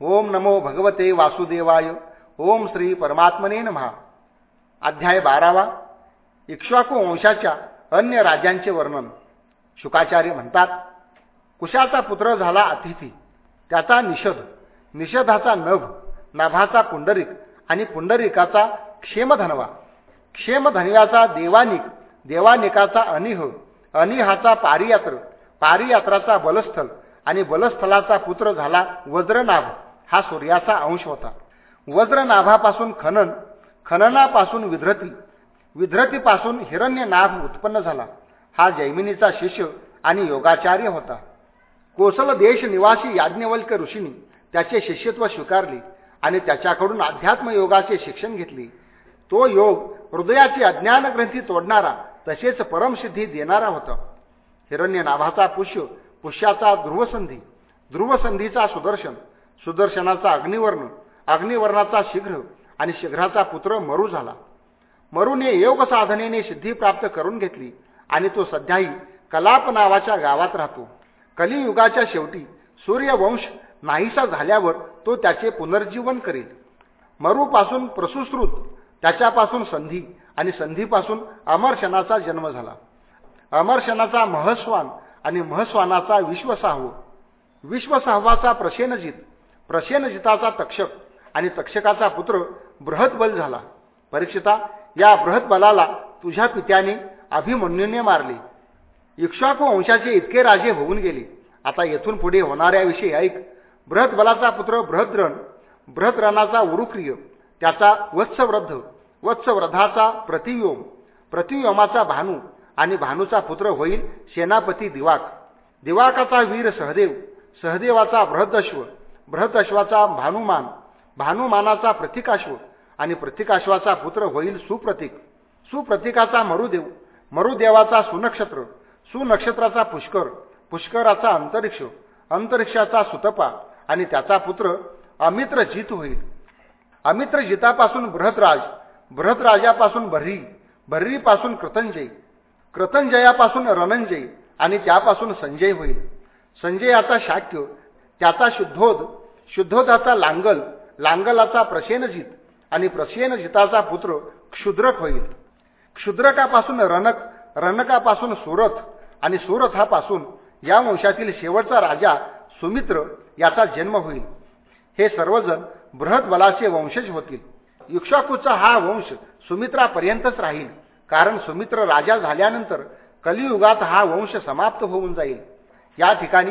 ओम नमो भगवते वासुदेवाय. ओम श्री परमात्मने महा अध्याय बारावा. इक्ष्वाकू वंशाच्या अन्य राजांचे वर्णन. शुकाचार्य म्हणतात कुशाचा पुत्र झाला अतिथी. त्याचा निषध निषधाचा नभ नभाचा पुंडरिक आणि पुंडरिकाचा क्षेमधनवा. क्षेमधनव्याचा देवानिक देवानिकाचा अनिह अनिहाचा पारियात्र पारियात्राचा बलस्थल आणि बलस्थलाचा पुत्र झाला वज्रनाभ. हा सूर्याचा अंश होता. वज्रनाभापासून खनन खननापासून विध्रती विध्रतीपासून हिरण्यनाभ उत्पन्न झाला. हा जैमिनीचा शिष्य आणि योगाचार्य होता. कोसल देश निवासी याज्ञवल्क ऋषींनी त्याचे शिष्यत्व स्वीकारले आणि त्याच्याकडून अध्यात्मयोगाचे शिक्षण घेतले. तो योग हृदयाची अज्ञानग्रंथी तोडणारा तसेच परमसिद्धी देणारा होता. हिरण्यनाभाचा पुष्य पुष्याचा ध्रुवसंधी ध्रुवसंधीचा सुदर्शन सुदर्शनाचा अग्निवर्ण अग्निवर्णाचा शीघ्र आणि शीघ्राचा पुत्र मरू झाला. मरूने योग साधनेने सिद्धी प्राप्त करून घेतली आणि तो सध्याही कलाप नावाच्या गावात राहतो. कलियुगाच्या शेवटी सूर्यवंश नाहीसा झाल्यावर तो त्याचे पुनर्जीवन करेल. मरूपासून प्रसुश्रुत त्याच्यापासून संधी आणि संधीपासून अमरशनाचा जन्म झाला. अमरशनाचा महस्वान आणि महस्वानाचा विश्वसाहू. विश्वसाहवाचा प्रसेनजित प्रसेनजिताचा तक्षक आणि तक्षकाचा पुत्र बृहतबल झाला. परीक्षिता या बृहतबलाला तुझ्या पित्याने अभिमन्यूने मारले. इक्ष्वाकू वंशाचे इतके राजे होऊन गेले. आता येथून पुढे होणाऱ्याविषयी ऐक. बृहतबलाचा पुत्र बृहद्रण बृहद्रणाचा उरुक्रिय त्याचा वत्सवृद्ध वत्सवृद्धाचा प्रतियोम प्रतियोमाचा भानू आणि भानूचा पुत्र होईल सेनापती दिवाक. दिवाकाचा वीर सहदेव सहदेवाचा बृहदश्व बृहदश्वाचा भानुमान भानुमानाचा प्रतिकाश्व आणि प्रतिकाश्वाचा पुत्र होईल सुप्रतीक. सुप्रतीकाचा मरुदेव मरुदेवाचा सुनक्षत्र सुनक्षत्राचा पुष्कर पुष्कराचा अंतरिक्ष अंतरिक्षाचा सुतपा आणि त्याचा पुत्र अमित्रजित होईल. अमित्रजितापासून बृहतराज बृहतराजापासून बर्री बर्रीपासून कृतंजय कृतंजयापासून रणंजय आणि त्यापासून संजय होईल. संजयाचा शाक्य त्याचा शुद्धोद शुद्धोदाचा लांगल लांगलाचा प्रसेनजित आणि प्रसेनजिताचा पुत्र क्षुद्रक होईल. क्षुद्रकापासून रनक रनकापासून सुरथ आणि सुरथापासून या वंशातील शेवटचा राजा सुमित्र याचा जन्म होईल. हे सर्वजण बृहत बलाचे वंशज होतील. युक्षाकूचा हा वंश सुमित्रापर्यंतच राहील. कारण सुमित्र राजा झाल्यानंतर कलियुगात हा वंश समाप्त होऊन जाईल. या ठिकाणी